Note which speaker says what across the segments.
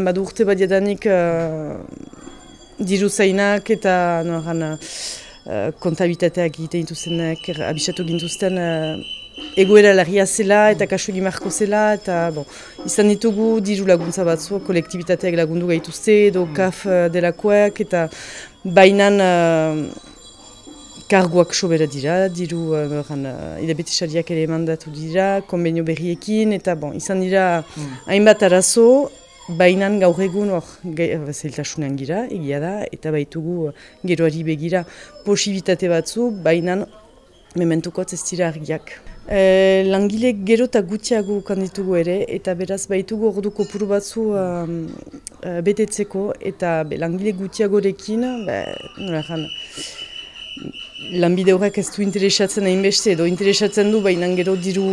Speaker 1: Badu urte bat jadanik uh, diru zainak eta noran, uh, kontabilitateak egiten dituztenak abisatu gintuzten uh, egoera larria zela eta kasu egimarko zela eta bon, izan ditugu diru laguntza batzu, kolektibitateak lagundu gaituzte edo mm. kaf uh, delakoak eta bainan uh, karguak sobera dira, diru uh, uh, idabetesariak ere mandatu dira, konbenio berriekin eta bon, izan dira mm. hainbat arazo Bainan gaur egun hor zailtasunean gira, egia da, eta baitugu uh, geroari begira posibitate batzu, bainan mementuko ez dira argiak. E, langile gero eta gutxiago kanditugu ere, eta beraz baitugu ordu kopuru batzu um, betetzeko, eta be, langile gutxiagorekin, be, nola lanbide horrek ez du interesatzen hainbeste edo interesatzen du baina gero diru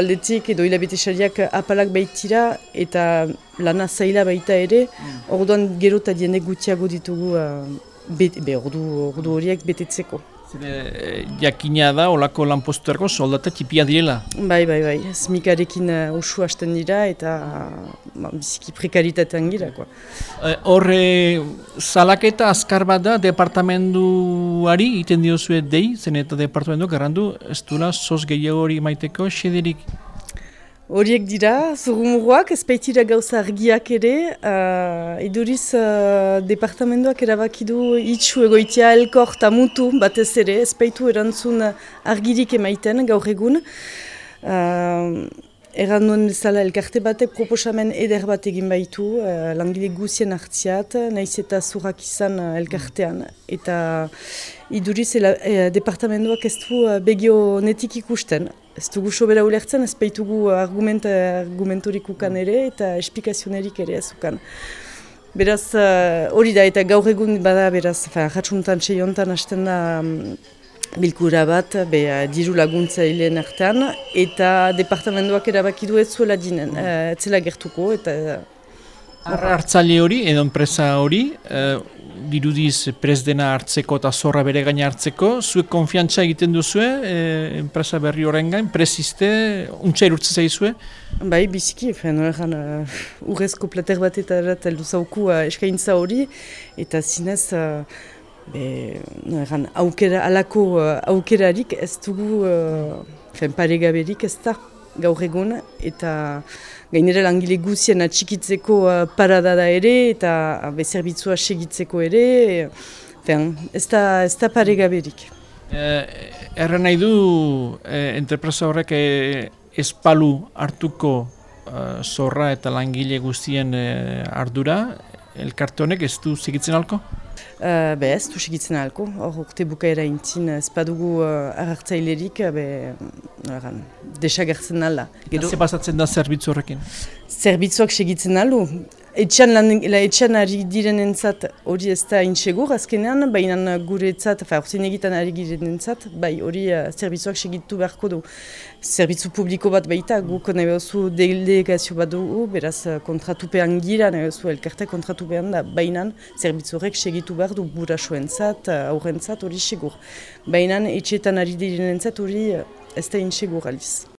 Speaker 1: aldetik edo hilabete sariak apalak baitira eta lana zaila baita ere mm. orduan gero eta diende gutxiago ditugu uh, be, ordu, ordu horiek betetzeko.
Speaker 2: Zene, jakina da, olako lanpostuerko soldata tipia direla?
Speaker 1: Bai, bai, bai. Zmikarekin uh, usu hasten dira eta ba, biziki prekaritatean gira.
Speaker 2: Horre, e, salaketa azkar bat da departamenduari iten diozue dei, zen eta departamendu garrandu, ez duela sos gehiago hori maiteko, xederik
Speaker 1: Horiek dira, zurumuruak, ez baitira gauza argiak ere, uh, iduriz uh, departamentoak erabakidu itxu egoitia elkor eta mutu batez ere, ez baitu erantzun argirik emaiten gaur egun. Uh, Erran duen bezala elkarte batek proposamen eder bat egin baitu, uh, langile guzien hartziat, nahiz eta zurrak izan uh, elkartean. Eta iduriz, uh, departamentoak ez du uh, begio netik ikusten ez dugu sobera ulertzen, ez baitugu argument, argumentorik ukan ere eta esplikazionerik ere ez ukan. Beraz, eh, hori da eta gaur egun bada, beraz, jatsuntan txeiontan hasten da um, bilkura bat, be, uh, diru laguntza hilen artean, eta departamentoak erabakidu ez zuela dinen, uh, ez zela gertuko, eta...
Speaker 2: Artzaile hori, edo enpresa hori, dirudiz dena hartzeko eta zorra bere gaina hartzeko, zuek konfiantza egiten duzue, e, enpresa berri horren gain, preziste, untsa irurtze zaizue?
Speaker 1: Bai, biziki, fen, egan, uh, urrezko plater bat eta erat zauku uh, eskaintza hori, eta zinez, uh, be, egan, aukera, alako uh, aukerarik ez dugu, uh, fen, paregaberik ez da gaur egun, eta gainera langile guzien atxikitzeko uh, parada da ere, eta uh, bezerbitzua segitzeko ere, fen, ez da, ez da paregaberik.
Speaker 2: Eh, erren nahi du, eh, entrepresa horrek eh, espalu hartuko eh, zorra eta langile guztien eh, ardura, elkarte honek ez du segitzen alko?
Speaker 1: Uh, be ez, du segitzen alko, hor urte bukaera intzin, ez padugu uh, agartzailerik, be, uh, desagertzen alda.
Speaker 2: Zer pasatzen da zerbitzu horrekin?
Speaker 1: Zerbitzuak segitzen aldu. Etxan lan, la etxan ari diren entzat hori ez da intsegur azkenean, baina gure entzat, fa egitan ari diren entzat, bai hori uh, zerbitzuak segitu beharko du. Zerbitzu publiko bat baita, guk nahi behuzu delegazio bat dugu, beraz kontratupean gira, nahi behuzu elkarte kontratupean da, baina zerbitzu horrek segitu behar du burasuen zat, aurren zat hori segur. Baina etxetan ari diren entzat hori ez da intsegur aliz.